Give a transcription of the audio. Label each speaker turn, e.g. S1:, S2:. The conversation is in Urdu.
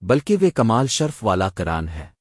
S1: بلکہ وہ کمال شرف والا کران ہے۔